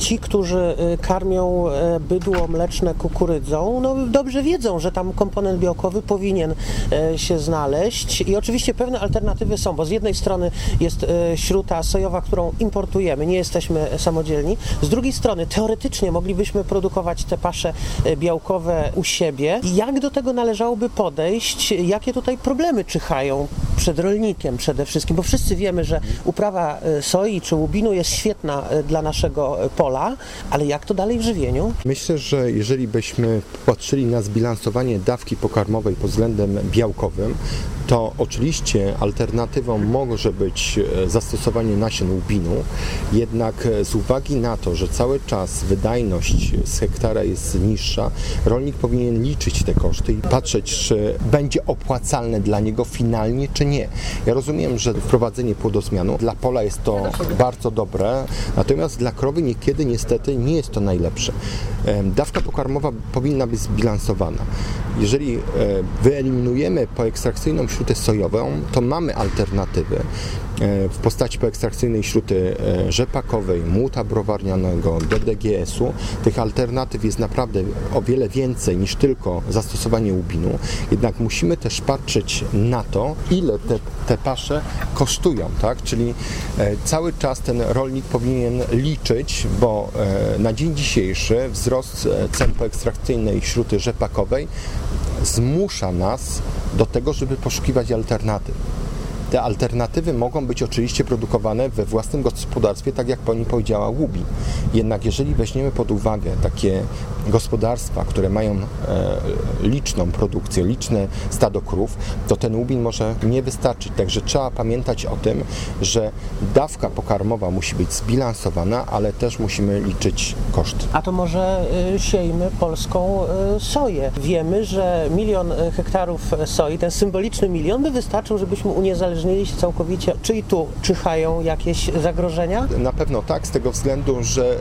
ci, którzy karmią bydło mleczne kukurydzą, no dobrze wiedzą, że tam komponent białkowy powinien się znaleźć i oczywiście pewne alternatywy są, bo z jednej strony jest śruta sojowa, którą importujemy, nie jesteśmy samodzielni, z drugiej strony teoretycznie moglibyśmy produkować te pasze białkowe u siebie. Jak do tego należałoby podejść? Jakie tutaj problemy czyhają przed rolnikiem przede wszystkim? Bo wszyscy wiemy, że uprawa soi czy łubinu jest świetna dla naszego e, pola, ale jak to dalej w żywieniu? Myślę, że jeżeli byśmy patrzyli na zbilansowanie dawki pokarmowej pod względem białkowym, to oczywiście alternatywą może być zastosowanie nasion łubinu, jednak z uwagi na to, że cały czas wydajność z hektara jest niższa, rolnik powinien liczyć te koszty i patrzeć, czy będzie opłacalne dla niego finalnie, czy nie. Ja rozumiem, że wprowadzenie płodozmianu dla pola jest to bardzo dobre, natomiast dla krowy niekiedy niestety nie jest to najlepsze. Dawka pokarmowa powinna być zbilansowana. Jeżeli e, wyeliminujemy poekstrakcyjną śrutę sojową, to mamy alternatywy e, w postaci poekstrakcyjnej śruty e, rzepakowej, muta browarnianego, DDGS-u. Tych alternatyw jest naprawdę o wiele więcej niż tylko zastosowanie łubinu. Jednak musimy też patrzeć na to, ile te, te pasze kosztują, tak? Czyli cały czas ten rolnik powinien liczyć, bo na dzień dzisiejszy wzrost cen poekstrakcyjnej śruty rzepakowej zmusza nas do tego, żeby poszukiwać alternatyw. Te alternatywy mogą być oczywiście produkowane we własnym gospodarstwie, tak jak pani powiedziała, łubi. Jednak jeżeli weźmiemy pod uwagę takie gospodarstwa, które mają e, liczną produkcję, liczne stado krów, to ten łubin może nie wystarczyć. Także trzeba pamiętać o tym, że dawka pokarmowa musi być zbilansowana, ale też musimy liczyć koszty. A to może y, siejmy polską y, soję. Wiemy, że milion y, hektarów soi, ten symboliczny milion, by wystarczył, żebyśmy uniezależnili się całkowicie. Czy i tu czyhają jakieś zagrożenia? Na pewno tak, z tego względu, że e,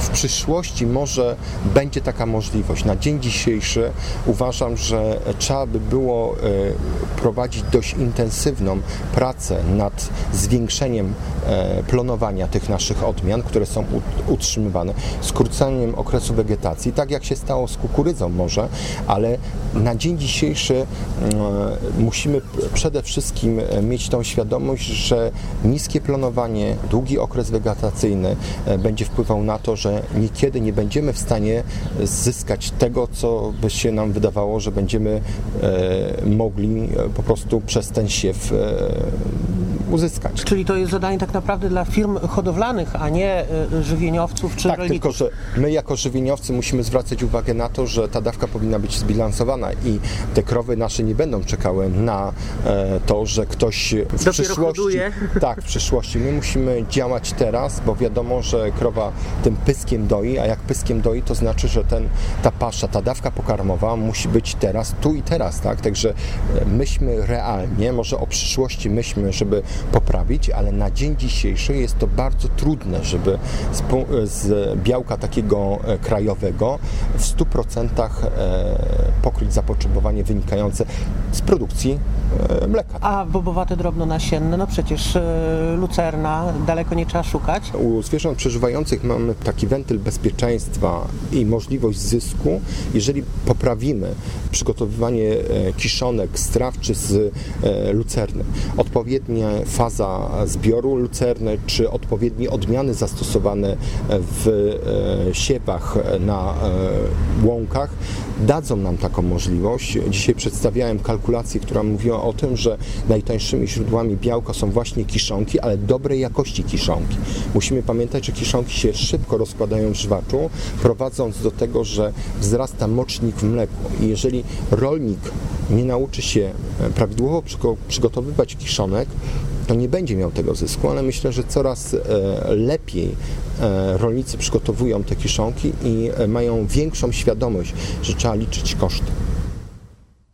w przyszłości może będzie taka możliwość. Na dzień dzisiejszy uważam, że trzeba by było e, prowadzić dość intensywną pracę nad zwiększeniem e, plonowania tych naszych odmian, które są utrzymywane, skróceniem okresu wegetacji, tak jak się stało z kukurydzą może, ale na dzień dzisiejszy e, musimy przede wszystkim mieć tą świadomość, że niskie plonowanie, długi okres wegetacyjny będzie wpływał na to, że niekiedy nie będziemy w stanie zyskać tego, co by się nam wydawało, że będziemy e, mogli e, po prostu przez ten siew e, uzyskać. Czyli to jest zadanie tak naprawdę dla firm hodowlanych, a nie żywieniowców czy tak, rolników. tylko że my jako żywieniowcy musimy zwracać uwagę na to, że ta dawka powinna być zbilansowana i te krowy nasze nie będą czekały na to, że ktoś w Dopiero przyszłości... Hoduje. Tak, w przyszłości. My musimy działać teraz, bo wiadomo, że krowa tym pyskiem doi, a jak pyskiem doi, to znaczy, że ten, ta pasza, ta dawka pokarmowa musi być teraz, tu i teraz, tak? Także e, myślmy realnie, może o przyszłości myślmy, żeby poprawić, ale na dzień dzisiejszy jest to bardzo trudne, żeby z, z białka takiego e, krajowego w 100% e, pokryć zapotrzebowanie wynikające z produkcji mleka. A bobowate drobno-nasienne, no przecież lucerna daleko nie trzeba szukać. U zwierząt przeżywających mamy taki wentyl bezpieczeństwa i możliwość zysku, jeżeli poprawimy przygotowywanie e, kiszonek z traw czy z e, lucerny. Odpowiednia faza zbioru lucerny, czy odpowiednie odmiany zastosowane w e, siewach na łąkach dadzą nam taką możliwość. Dzisiaj przedstawiałem kalkulację, która mówiła o tym, że najtańszymi źródłami białka są właśnie kiszonki, ale dobrej jakości kiszonki. Musimy pamiętać, że kiszonki się szybko rozkładają w żwaczu, prowadząc do tego, że wzrasta mocznik w mleku. I jeżeli rolnik nie nauczy się e, prawidłowo przygotowywać kiszonek, to nie będzie miał tego zysku, ale myślę, że coraz e, lepiej e, rolnicy przygotowują te kiszonki i mają większą świadomość, że trzeba liczyć koszty.